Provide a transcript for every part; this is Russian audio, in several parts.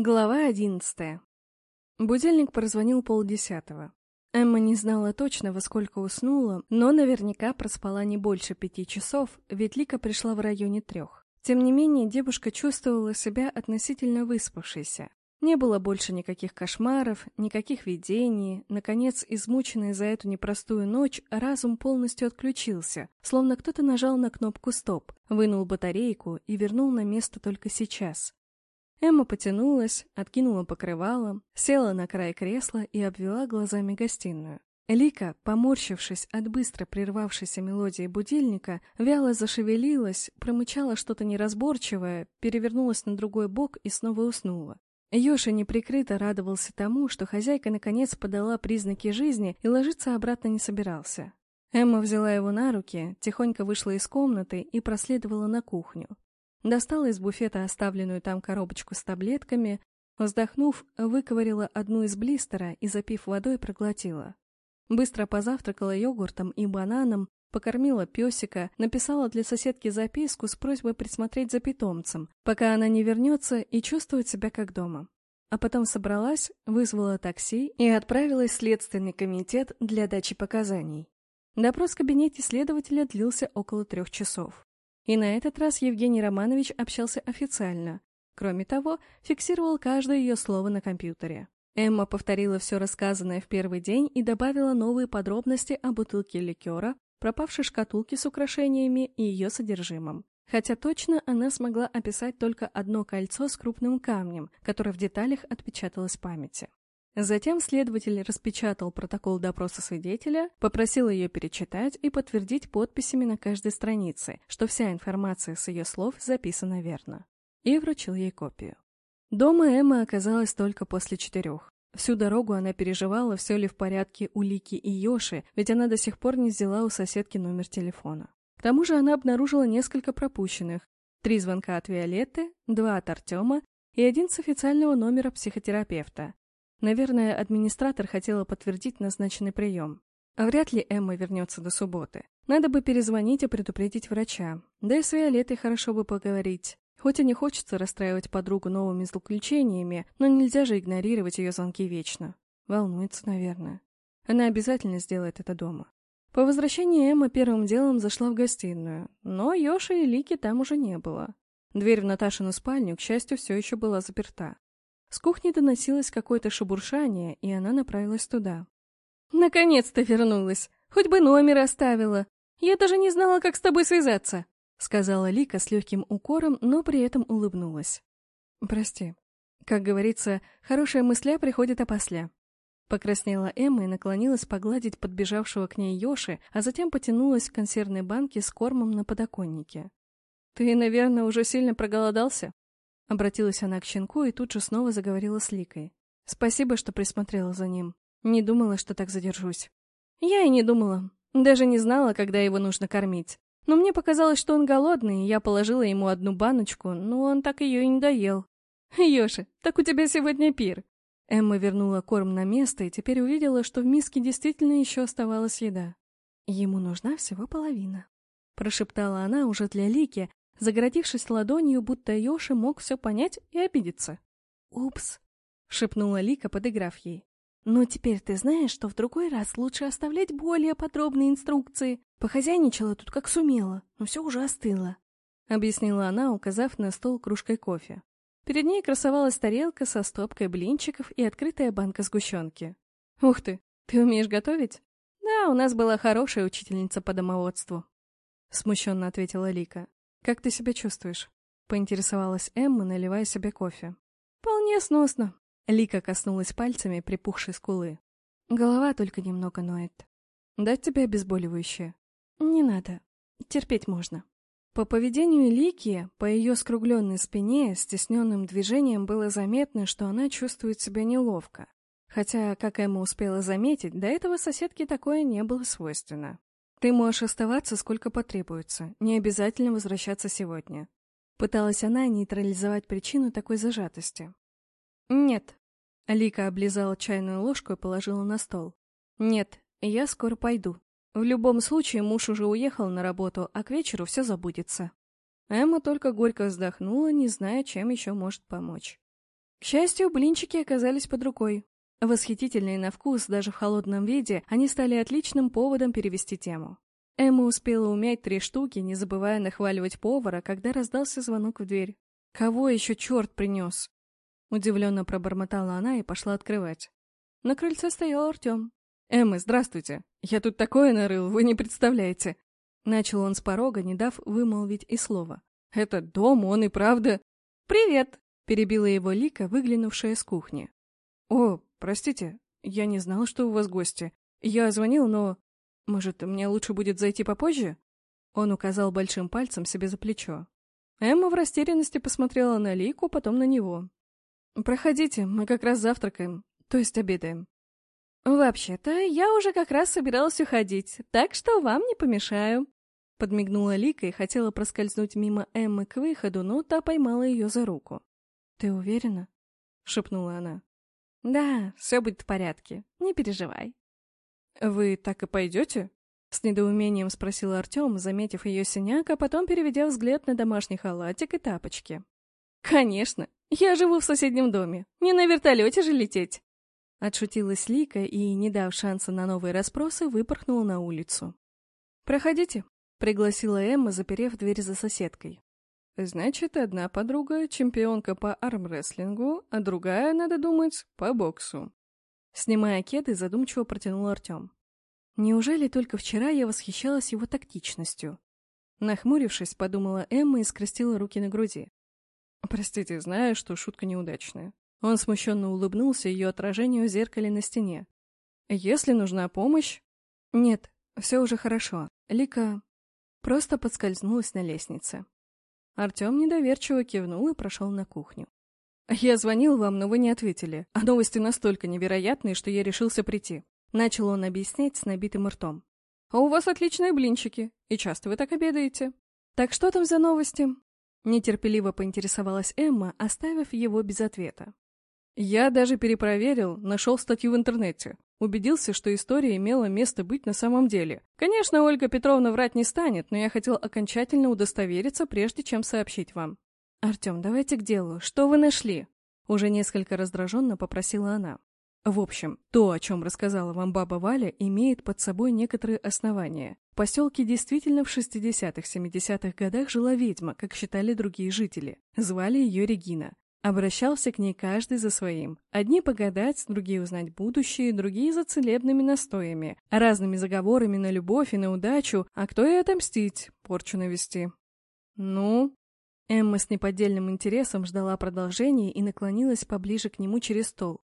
Глава одиннадцатая. Будильник прозвонил полдесятого. Эмма не знала точно, во сколько уснула, но наверняка проспала не больше пяти часов, ведь Лика пришла в районе трех. Тем не менее, девушка чувствовала себя относительно выспавшейся. Не было больше никаких кошмаров, никаких видений. Наконец, измученный за эту непростую ночь, разум полностью отключился, словно кто-то нажал на кнопку «Стоп», вынул батарейку и вернул на место только сейчас. Эмма потянулась, откинула покрывало, села на край кресла и обвела глазами гостиную. Лика, поморщившись от быстро прервавшейся мелодии будильника, вяло зашевелилась, промычала что-то неразборчивое, перевернулась на другой бок и снова уснула. Ёша неприкрыто радовался тому, что хозяйка наконец подала признаки жизни и ложиться обратно не собирался. Эмма взяла его на руки, тихонько вышла из комнаты и проследовала на кухню. Достала из буфета оставленную там коробочку с таблетками, вздохнув, выковырила одну из блистера и, запив водой, проглотила. Быстро позавтракала йогуртом и бананом, покормила песика, написала для соседки записку с просьбой присмотреть за питомцем, пока она не вернется и чувствует себя как дома. А потом собралась, вызвала такси и отправилась в Следственный комитет для дачи показаний. Допрос в кабинете следователя длился около трех часов. И на этот раз Евгений Романович общался официально. Кроме того, фиксировал каждое ее слово на компьютере. Эмма повторила все рассказанное в первый день и добавила новые подробности о бутылке ликера, пропавшей шкатулке с украшениями и ее содержимом. Хотя точно она смогла описать только одно кольцо с крупным камнем, которое в деталях отпечаталось в памяти. Затем следователь распечатал протокол допроса свидетеля, попросил ее перечитать и подтвердить подписями на каждой странице, что вся информация с ее слов записана верно. И вручил ей копию. Дома Эмма оказалась только после четырех. Всю дорогу она переживала, все ли в порядке у Лики и Йоши, ведь она до сих пор не взяла у соседки номер телефона. К тому же она обнаружила несколько пропущенных. Три звонка от Виолетты, два от Артема и один с официального номера психотерапевта. Наверное, администратор хотела подтвердить назначенный прием. Вряд ли Эмма вернется до субботы. Надо бы перезвонить и предупредить врача. Да и с Виолеттой хорошо бы поговорить. Хоть и не хочется расстраивать подругу новыми злоключениями, но нельзя же игнорировать ее звонки вечно. Волнуется, наверное. Она обязательно сделает это дома. По возвращении Эмма первым делом зашла в гостиную, но Йоши и Лики там уже не было. Дверь в Наташину спальню, к счастью, все еще была заперта. С кухни доносилось какое-то шебуршание, и она направилась туда. «Наконец-то вернулась! Хоть бы номер оставила! Я даже не знала, как с тобой связаться!» Сказала Лика с легким укором, но при этом улыбнулась. «Прости. Как говорится, хорошая мысля приходит опосля». Покраснела Эмма и наклонилась погладить подбежавшего к ней Йоши, а затем потянулась к консервной банке с кормом на подоконнике. «Ты, наверное, уже сильно проголодался?» Обратилась она к щенку и тут же снова заговорила с Ликой. «Спасибо, что присмотрела за ним. Не думала, что так задержусь». «Я и не думала. Даже не знала, когда его нужно кормить. Но мне показалось, что он голодный, и я положила ему одну баночку, но он так ее и не доел. «Ёша, так у тебя сегодня пир!» Эмма вернула корм на место и теперь увидела, что в миске действительно еще оставалась еда. «Ему нужна всего половина», — прошептала она уже для Лики, загородившись ладонью, будто Йоши мог все понять и обидеться. «Упс», — шепнула Лика, подыграв ей. «Но теперь ты знаешь, что в другой раз лучше оставлять более подробные инструкции. Похозяйничала тут как сумела, но все уже остыло», — объяснила она, указав на стол кружкой кофе. Перед ней красовалась тарелка со стопкой блинчиков и открытая банка сгущенки. «Ух ты, ты умеешь готовить?» «Да, у нас была хорошая учительница по домоводству», — смущенно ответила Лика. «Как ты себя чувствуешь?» — поинтересовалась Эмма, наливая себе кофе. «Вполне сносно». Лика коснулась пальцами припухшей скулы. «Голова только немного ноет. Дать тебе обезболивающее?» «Не надо. Терпеть можно». По поведению Лики, по ее скругленной спине, стесненным движением было заметно, что она чувствует себя неловко. Хотя, как Эмма успела заметить, до этого соседке такое не было свойственно. Ты можешь оставаться сколько потребуется, не обязательно возвращаться сегодня. Пыталась она нейтрализовать причину такой зажатости. Нет. Алика облизала чайную ложку и положила на стол. Нет, я скоро пойду. В любом случае муж уже уехал на работу, а к вечеру все забудется. Эмма только горько вздохнула, не зная, чем еще может помочь. К счастью, блинчики оказались под рукой. Восхитительные на вкус, даже в холодном виде, они стали отличным поводом перевести тему. Эмма успела умять три штуки, не забывая нахваливать повара, когда раздался звонок в дверь. «Кого еще черт принес?» Удивленно пробормотала она и пошла открывать. На крыльце стоял Артем. «Эмма, здравствуйте. Я тут такое нарыл, вы не представляете». Начал он с порога, не дав вымолвить и слова. «Этот дом, он и правда...» «Привет!» — перебила его Лика, выглянувшая с кухни. «О, простите, я не знал, что у вас гости. Я звонил, но...» «Может, мне лучше будет зайти попозже?» Он указал большим пальцем себе за плечо. Эмма в растерянности посмотрела на Лику, потом на него. «Проходите, мы как раз завтракаем, то есть обедаем». «Вообще-то, я уже как раз собиралась уходить, так что вам не помешаю». Подмигнула Лика и хотела проскользнуть мимо Эммы к выходу, но та поймала ее за руку. «Ты уверена?» — шепнула она. «Да, все будет в порядке, не переживай». «Вы так и пойдете?» — с недоумением спросил Артем, заметив ее синяк, а потом переведя взгляд на домашний халатик и тапочки. «Конечно! Я живу в соседнем доме. Не на вертолете же лететь!» Отшутилась Лика и, не дав шанса на новые расспросы, выпорхнула на улицу. «Проходите», — пригласила Эмма, заперев дверь за соседкой. «Значит, одна подруга — чемпионка по армрестлингу, а другая, надо думать, по боксу. Снимая кеды, задумчиво протянул Артем. Неужели только вчера я восхищалась его тактичностью? Нахмурившись, подумала Эмма и скрестила руки на груди. Простите, знаю, что шутка неудачная. Он смущенно улыбнулся ее отражению в зеркале на стене. Если нужна помощь... Нет, все уже хорошо. Лика просто подскользнулась на лестнице. Артем недоверчиво кивнул и прошел на кухню. «Я звонил вам, но вы не ответили, а новости настолько невероятные, что я решился прийти». Начал он объяснять с набитым ртом. «А у вас отличные блинчики, и часто вы так обедаете. Так что там за новости?» Нетерпеливо поинтересовалась Эмма, оставив его без ответа. «Я даже перепроверил, нашел статью в интернете. Убедился, что история имела место быть на самом деле. Конечно, Ольга Петровна врать не станет, но я хотел окончательно удостовериться, прежде чем сообщить вам. «Артем, давайте к делу. Что вы нашли?» Уже несколько раздраженно попросила она. В общем, то, о чем рассказала вам баба Валя, имеет под собой некоторые основания. В поселке действительно в 60-70-х годах жила ведьма, как считали другие жители. Звали ее Регина. Обращался к ней каждый за своим. Одни погадать, другие узнать будущее, другие за целебными настоями, разными заговорами на любовь и на удачу, а кто и отомстить, порчу навести. Ну, Эмма с неподдельным интересом ждала продолжения и наклонилась поближе к нему через стол.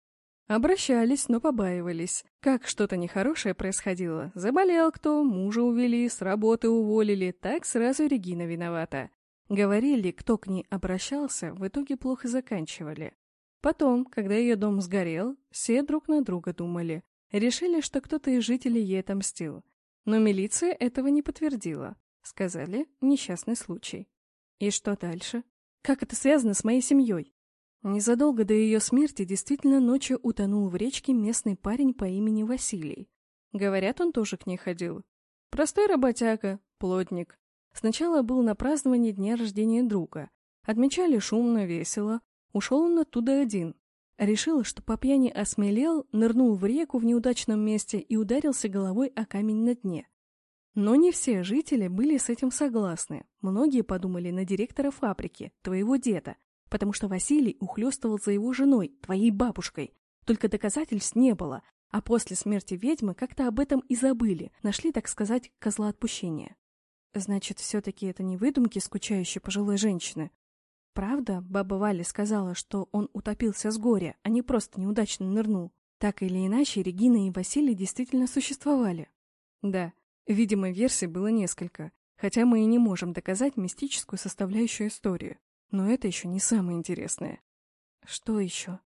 Обращались, но побаивались. Как что-то нехорошее происходило. Заболел кто, мужа увели, с работы уволили, так сразу Регина виновата. Говорили, кто к ней обращался, в итоге плохо заканчивали. Потом, когда ее дом сгорел, все друг на друга думали. Решили, что кто-то из жителей ей отомстил. Но милиция этого не подтвердила. Сказали, несчастный случай. И что дальше? Как это связано с моей семьей? Незадолго до ее смерти действительно ночью утонул в речке местный парень по имени Василий. Говорят, он тоже к ней ходил. Простой работяга, плотник. Сначала был на праздновании дня рождения друга. Отмечали шумно, весело. Ушел он оттуда один. Решил, что по пьяни осмелел, нырнул в реку в неудачном месте и ударился головой о камень на дне. Но не все жители были с этим согласны. Многие подумали на директора фабрики, твоего деда, потому что Василий ухлёстывал за его женой, твоей бабушкой. Только доказательств не было, а после смерти ведьмы как-то об этом и забыли, нашли, так сказать, козла отпущения. Значит, все-таки это не выдумки скучающей пожилой женщины. Правда, баба Валя сказала, что он утопился с горя, а не просто неудачно нырнул. Так или иначе, Регина и Василий действительно существовали. Да, Видимо, версий было несколько, хотя мы и не можем доказать мистическую составляющую истории. Но это еще не самое интересное. Что еще?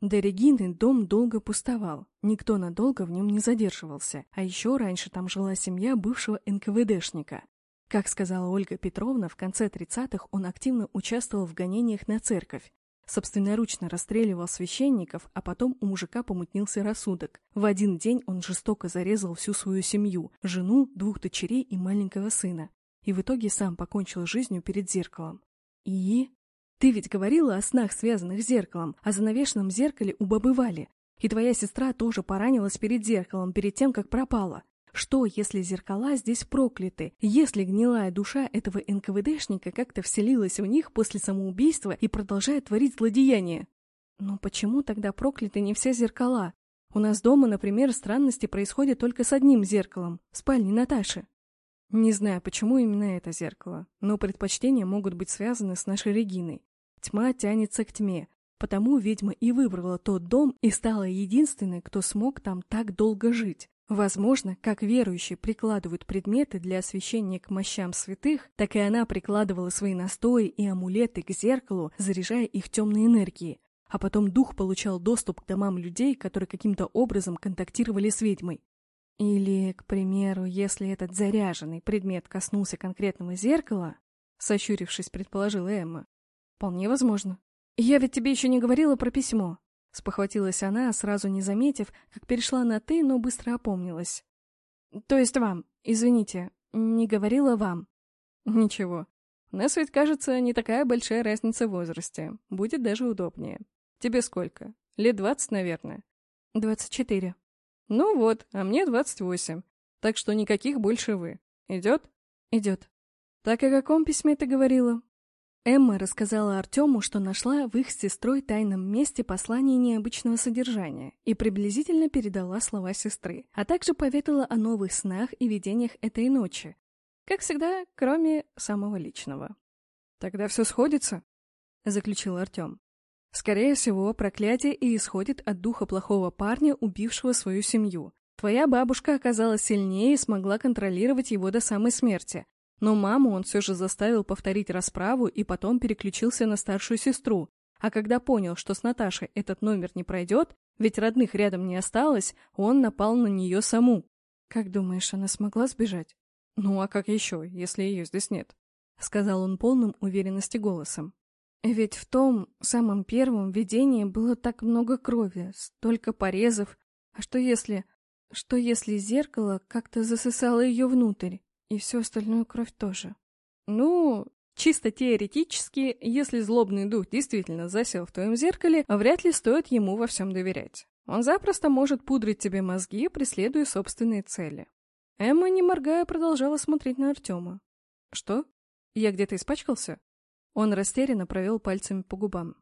До Регины дом долго пустовал, никто надолго в нем не задерживался, а еще раньше там жила семья бывшего НКВДшника. Как сказала Ольга Петровна, в конце 30-х он активно участвовал в гонениях на церковь, собственноручно расстреливал священников, а потом у мужика помутнился рассудок. В один день он жестоко зарезал всю свою семью, жену, двух дочерей и маленького сына. И в итоге сам покончил жизнью перед зеркалом. И... Ты ведь говорила о снах, связанных с зеркалом, о занавешенном зеркале у бабы Вали. И твоя сестра тоже поранилась перед зеркалом, перед тем, как пропала. Что, если зеркала здесь прокляты? Если гнилая душа этого НКВДшника как-то вселилась в них после самоубийства и продолжает творить злодеяния? Но почему тогда прокляты не все зеркала? У нас дома, например, странности происходят только с одним зеркалом, в спальне Наташи. Не знаю, почему именно это зеркало, но предпочтения могут быть связаны с нашей Региной. Тьма тянется к тьме, потому ведьма и выбрала тот дом и стала единственной, кто смог там так долго жить. Возможно, как верующие прикладывают предметы для освящения к мощам святых, так и она прикладывала свои настои и амулеты к зеркалу, заряжая их темной энергией. А потом дух получал доступ к домам людей, которые каким-то образом контактировали с ведьмой. Или, к примеру, если этот заряженный предмет коснулся конкретного зеркала, сощурившись, предположила Эмма. Вполне возможно. Я ведь тебе еще не говорила про письмо. Спохватилась она, сразу не заметив, как перешла на «ты», но быстро опомнилась. «То есть вам, извините, не говорила вам?» «Ничего. У нас ведь, кажется, не такая большая разница в возрасте. Будет даже удобнее. Тебе сколько? Лет двадцать, наверное?» «Двадцать четыре». «Ну вот, а мне двадцать восемь. Так что никаких больше вы. Идет?» «Идет». «Так о каком письме ты говорила?» Эмма рассказала Артему, что нашла в их с сестрой тайном месте послание необычного содержания и приблизительно передала слова сестры, а также поведала о новых снах и видениях этой ночи. Как всегда, кроме самого личного. «Тогда все сходится», — заключил Артем. «Скорее всего, проклятие и исходит от духа плохого парня, убившего свою семью. Твоя бабушка оказалась сильнее и смогла контролировать его до самой смерти, но маму он все же заставил повторить расправу и потом переключился на старшую сестру. А когда понял, что с Наташей этот номер не пройдет, ведь родных рядом не осталось, он напал на нее саму. «Как думаешь, она смогла сбежать?» «Ну а как еще, если ее здесь нет?» — сказал он полным уверенности голосом. «Ведь в том самом первом видении было так много крови, столько порезов. А что если... Что если зеркало как-то засосало ее внутрь? И всю остальную кровь тоже. Ну, чисто теоретически, если злобный дух действительно засел в твоем зеркале, вряд ли стоит ему во всем доверять. Он запросто может пудрить тебе мозги, преследуя собственные цели. Эмма, не моргая, продолжала смотреть на Артема. «Что? Я где-то испачкался?» Он растерянно провел пальцами по губам.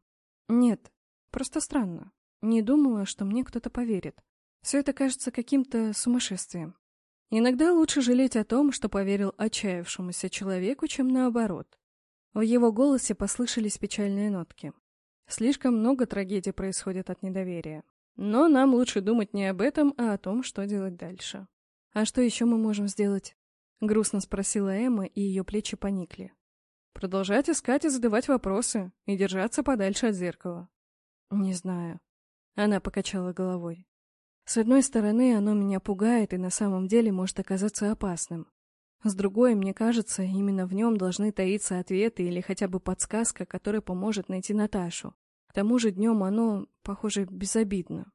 «Нет, просто странно. Не думала, что мне кто-то поверит. Все это кажется каким-то сумасшествием. Иногда лучше жалеть о том, что поверил отчаявшемуся человеку, чем наоборот. В его голосе послышались печальные нотки. Слишком много трагедий происходит от недоверия. Но нам лучше думать не об этом, а о том, что делать дальше. «А что еще мы можем сделать?» — грустно спросила Эмма, и ее плечи поникли. «Продолжать искать и задавать вопросы, и держаться подальше от зеркала». «Не знаю». Она покачала головой. С одной стороны, оно меня пугает и на самом деле может оказаться опасным. С другой, мне кажется, именно в нем должны таиться ответы или хотя бы подсказка, которая поможет найти Наташу. К тому же днем оно, похоже, безобидно.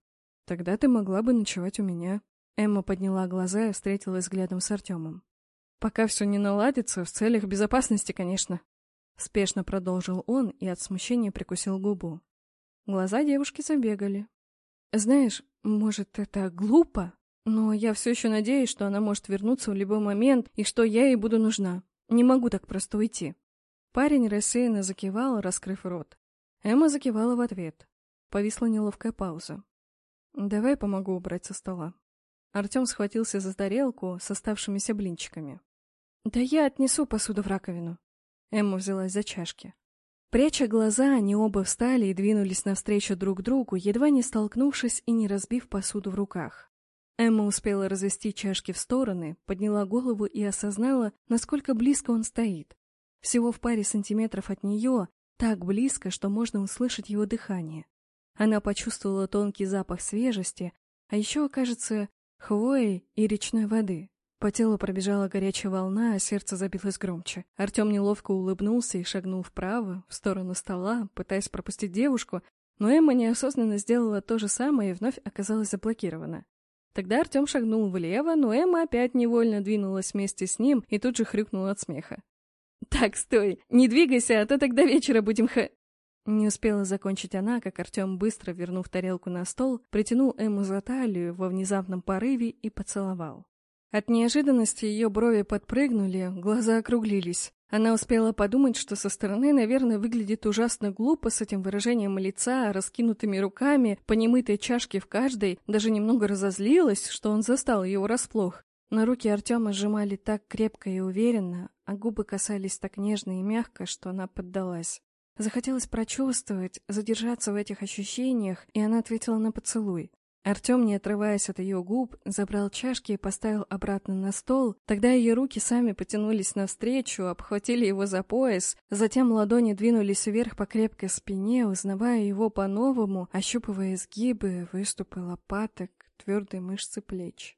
Тогда ты могла бы ночевать у меня. Эмма подняла глаза и встретилась взглядом с Артемом. Пока все не наладится, в целях безопасности, конечно. Спешно продолжил он и от смущения прикусил губу. Глаза девушки забегали. Знаешь, может, это глупо, но я все еще надеюсь, что она может вернуться в любой момент и что я ей буду нужна. Не могу так просто уйти. Парень рассеянно закивал, раскрыв рот. Эмма закивала в ответ. Повисла неловкая пауза. «Давай помогу убрать со стола». Артем схватился за тарелку с оставшимися блинчиками. «Да я отнесу посуду в раковину». Эмма взялась за чашки. Пряча глаза, они оба встали и двинулись навстречу друг другу, едва не столкнувшись и не разбив посуду в руках. Эмма успела развести чашки в стороны, подняла голову и осознала, насколько близко он стоит. Всего в паре сантиметров от нее, так близко, что можно услышать его дыхание. Она почувствовала тонкий запах свежести, а еще, кажется, хвои и речной воды. По телу пробежала горячая волна, а сердце забилось громче. Артем неловко улыбнулся и шагнул вправо, в сторону стола, пытаясь пропустить девушку, но Эмма неосознанно сделала то же самое и вновь оказалась заблокирована. Тогда Артем шагнул влево, но Эмма опять невольно двинулась вместе с ним и тут же хрюкнула от смеха. «Так, стой! Не двигайся, а то тогда вечера будем х...» Не успела закончить она, как Артем, быстро вернув тарелку на стол, притянул Эму за талию во внезапном порыве и поцеловал. От неожиданности ее брови подпрыгнули, глаза округлились. Она успела подумать, что со стороны, наверное, выглядит ужасно глупо с этим выражением лица, раскинутыми руками, по немытой чашке в каждой, даже немного разозлилась, что он застал ее врасплох. Но руки Артема сжимали так крепко и уверенно, а губы касались так нежно и мягко, что она поддалась. Захотелось прочувствовать, задержаться в этих ощущениях, и она ответила на поцелуй. Артем, не отрываясь от ее губ, забрал чашки и поставил обратно на стол. Тогда ее руки сами потянулись навстречу, обхватили его за пояс, затем ладони двинулись вверх по крепкой спине, узнавая его по-новому, ощупывая изгибы, выступы лопаток, твердые мышцы плеч.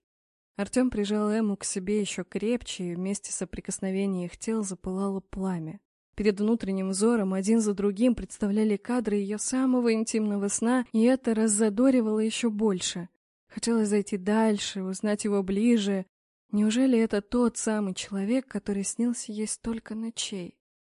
Артем прижал Эму к себе еще крепче, и вместе соприкосновения их тел запылало пламя. Перед внутренним взором один за другим представляли кадры ее самого интимного сна, и это раззадоривало еще больше. Хотелось зайти дальше, узнать его ближе. Неужели это тот самый человек, который снился ей столько ночей?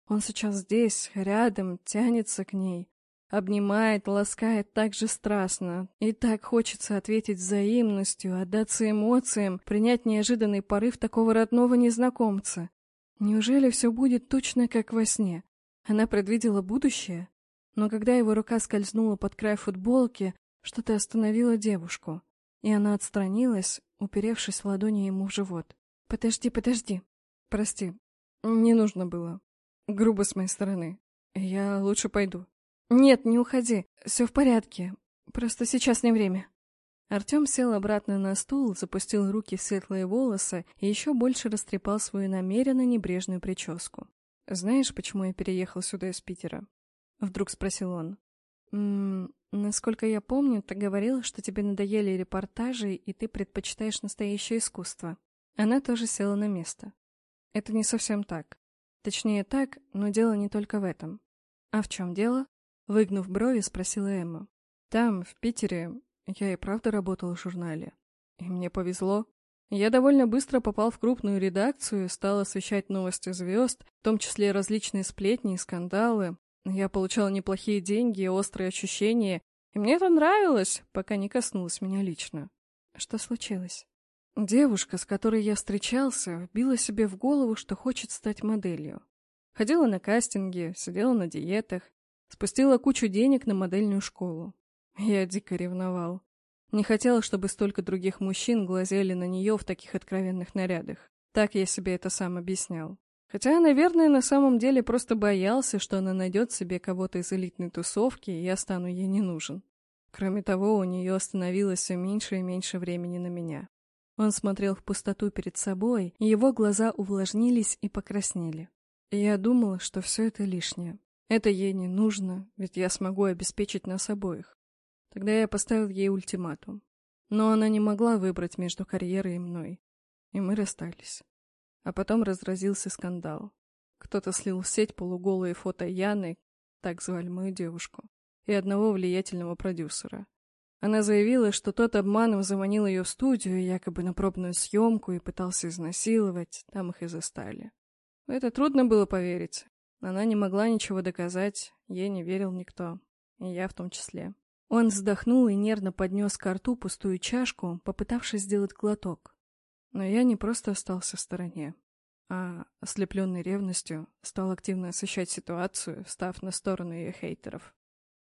Он сейчас здесь, рядом, тянется к ней, обнимает, ласкает так же страстно. И так хочется ответить взаимностью, отдаться эмоциям, принять неожиданный порыв такого родного незнакомца. Неужели все будет точно как во сне? Она предвидела будущее, но когда его рука скользнула под край футболки, что-то остановило девушку, и она отстранилась, уперевшись ладонью ему в живот. «Подожди, подожди. Прости, не нужно было. Грубо с моей стороны. Я лучше пойду». «Нет, не уходи. Все в порядке. Просто сейчас не время». Артем сел обратно на стул, запустил руки в светлые волосы и еще больше растрепал свою намеренно небрежную прическу. «Знаешь, почему я переехал сюда из Питера?» — вдруг спросил он. «М «Насколько я помню, ты говорила, что тебе надоели репортажи, и ты предпочитаешь настоящее искусство». Она тоже села на место. «Это не совсем так. Точнее так, но дело не только в этом». «А в чем дело?» — выгнув брови, спросила Эмма. «Там, в Питере, я и правда работал в журнале. И мне повезло. Я довольно быстро попал в крупную редакцию стал освещать новости звезд, в том числе различные сплетни и скандалы. Я получал неплохие деньги и острые ощущения, и мне это нравилось, пока не коснулось меня лично. Что случилось? Девушка, с которой я встречался, вбила себе в голову, что хочет стать моделью. Ходила на кастинги, сидела на диетах, спустила кучу денег на модельную школу. Я дико ревновал. Не хотел, чтобы столько других мужчин глазели на нее в таких откровенных нарядах. Так я себе это сам объяснял. Хотя, наверное, на самом деле просто боялся, что она найдет себе кого-то из элитной тусовки, и я стану ей не нужен. Кроме того, у нее становилось все меньше и меньше времени на меня. Он смотрел в пустоту перед собой, и его глаза увлажнились и покраснели. И я думал, что все это лишнее. Это ей не нужно, ведь я смогу обеспечить нас обоих. Тогда я поставил ей ультиматум. Но она не могла выбрать между карьерой и мной. И мы расстались. А потом разразился скандал. Кто-то слил в сеть полуголые фото Яны, так звали мою девушку, и одного влиятельного продюсера. Она заявила, что тот обманом заманил ее в студию, якобы на пробную съемку, и пытался изнасиловать, там их и застали. Это трудно было поверить. Она не могла ничего доказать, ей не верил никто, и я в том числе. Он вздохнул и нервно поднес к рту пустую чашку, попытавшись сделать глоток. Но я не просто остался в стороне, а, ослепленный ревностью, стал активно освещать ситуацию, встав на сторону ее хейтеров.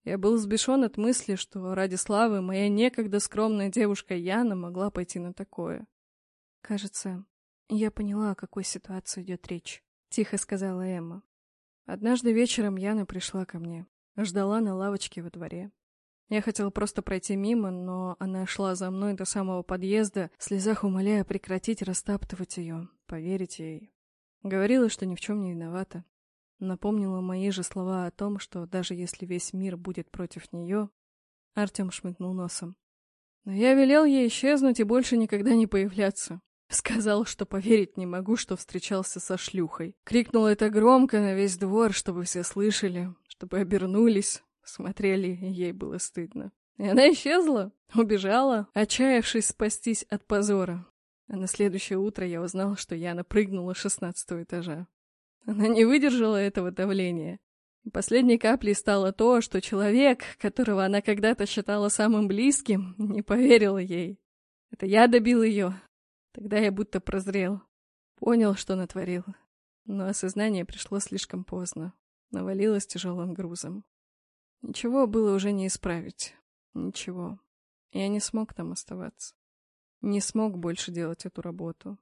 Я был взбешен от мысли, что ради славы моя некогда скромная девушка Яна могла пойти на такое. «Кажется, я поняла, о какой ситуации идет речь», — тихо сказала Эмма. Однажды вечером Яна пришла ко мне, ждала на лавочке во дворе. Я хотел просто пройти мимо, но она шла за мной до самого подъезда, в слезах умоляя прекратить растаптывать ее, поверить ей. Говорила, что ни в чем не виновата. Напомнила мои же слова о том, что даже если весь мир будет против нее... Артем шмыгнул носом. Но я велел ей исчезнуть и больше никогда не появляться. Сказал, что поверить не могу, что встречался со шлюхой. Крикнул это громко на весь двор, чтобы все слышали, чтобы обернулись, Смотрели, ей было стыдно. И она исчезла, убежала, отчаявшись спастись от позора. А на следующее утро я узнал, что Яна прыгнула с шестнадцатого этажа. Она не выдержала этого давления. Последней каплей стало то, что человек, которого она когда-то считала самым близким, не поверил ей. Это я добил ее. Тогда я будто прозрел. Понял, что натворил. Но осознание пришло слишком поздно. Навалилось тяжелым грузом. Ничего было уже не исправить. Ничего. Я не смог там оставаться. Не смог больше делать эту работу.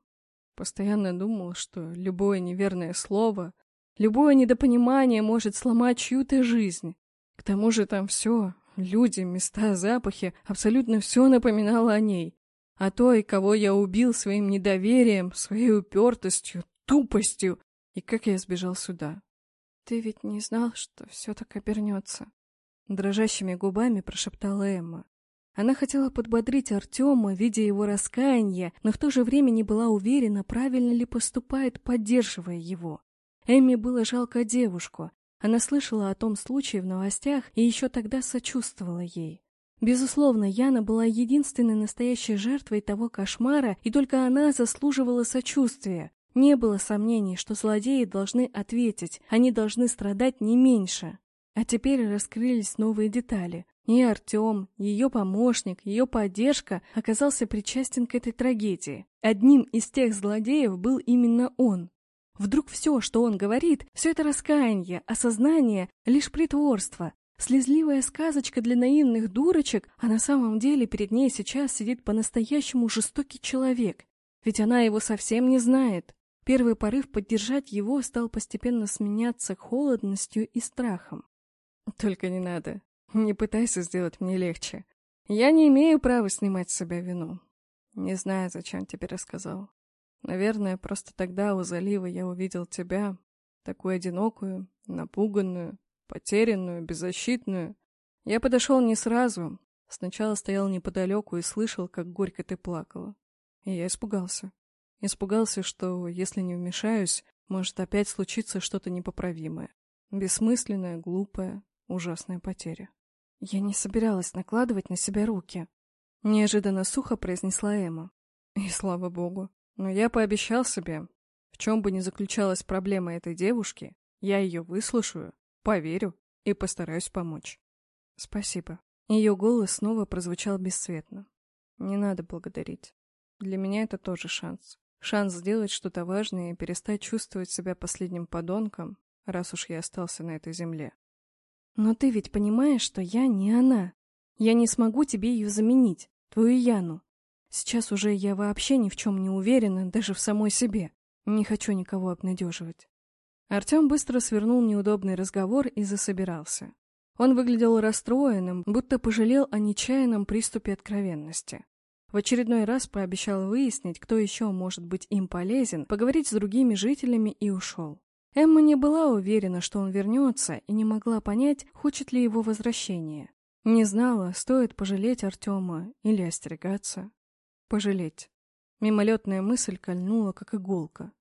Постоянно думал, что любое неверное слово, любое недопонимание может сломать чью-то жизнь. К тому же там все, люди, места, запахи, абсолютно все напоминало о ней. О той, кого я убил своим недоверием, своей упертостью, тупостью, и как я сбежал сюда. Ты ведь не знал, что все так обернется? Дрожащими губами прошептала Эмма. Она хотела подбодрить Артема, видя его раскаяние, но в то же время не была уверена, правильно ли поступает, поддерживая его. Эмме было жалко девушку. Она слышала о том случае в новостях и еще тогда сочувствовала ей. Безусловно, Яна была единственной настоящей жертвой того кошмара, и только она заслуживала сочувствия. Не было сомнений, что злодеи должны ответить, они должны страдать не меньше. А теперь раскрылись новые детали. И Артем, ее помощник, ее поддержка оказался причастен к этой трагедии. Одним из тех злодеев был именно он. Вдруг все, что он говорит, все это раскаяние, осознание, лишь притворство, слезливая сказочка для наивных дурочек, а на самом деле перед ней сейчас сидит по-настоящему жестокий человек. Ведь она его совсем не знает. Первый порыв поддержать его стал постепенно сменяться холодностью и страхом. Только не надо. Не пытайся сделать мне легче. Я не имею права снимать с себя вину. Не знаю, зачем тебе рассказал. Наверное, просто тогда у залива я увидел тебя, такую одинокую, напуганную, потерянную, беззащитную. Я подошел не сразу. Сначала стоял неподалеку и слышал, как горько ты плакала. И я испугался. Испугался, что, если не вмешаюсь, может опять случиться что-то непоправимое. Бессмысленное, глупое, ужасная потеря. Я не собиралась накладывать на себя руки. Неожиданно сухо произнесла Эмма. И слава богу. Но я пообещал себе, в чем бы ни заключалась проблема этой девушки, я ее выслушаю, поверю и постараюсь помочь. Спасибо. Ее голос снова прозвучал бесцветно. Не надо благодарить. Для меня это тоже шанс. Шанс сделать что-то важное и перестать чувствовать себя последним подонком, раз уж я остался на этой земле. Но ты ведь понимаешь, что я не она. Я не смогу тебе ее заменить, твою Яну. Сейчас уже я вообще ни в чем не уверена, даже в самой себе. Не хочу никого обнадеживать. Артем быстро свернул неудобный разговор и засобирался. Он выглядел расстроенным, будто пожалел о нечаянном приступе откровенности. В очередной раз пообещал выяснить, кто еще может быть им полезен, поговорить с другими жителями и ушел. Эмма не была уверена, что он вернется, и не могла понять, хочет ли его возвращения. Не знала, стоит пожалеть Артема или остерегаться. Пожалеть. Мимолетная мысль кольнула, как иголка.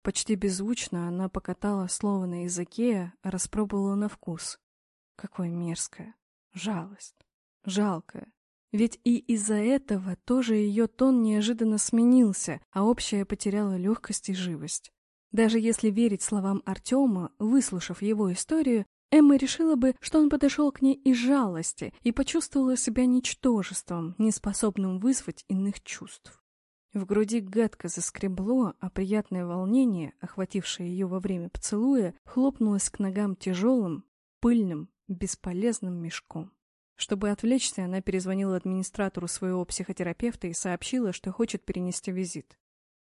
Почти беззвучно она покатала слово на языке, а распробовала на вкус. Какое мерзкое. Жалость. Жалкое. Ведь и из-за этого тоже ее тон неожиданно сменился, а общая потеряла легкость и живость. Даже если верить словам Артема, выслушав его историю, Эмма решила бы, что он подошел к ней из жалости и почувствовала себя ничтожеством, неспособным вызвать иных чувств. В груди гадко заскребло, а приятное волнение, охватившее ее во время поцелуя, хлопнулось к ногам тяжелым, пыльным, бесполезным мешком. Чтобы отвлечься, она перезвонила администратору своего психотерапевта и сообщила, что хочет перенести визит.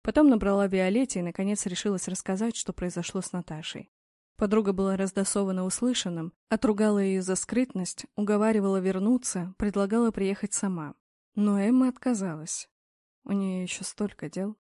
Потом набрала Виолетте и, наконец, решилась рассказать, что произошло с Наташей. Подруга была раздосована услышанным, отругала ее за скрытность, уговаривала вернуться, предлагала приехать сама. Но Эмма отказалась. У нее еще столько дел.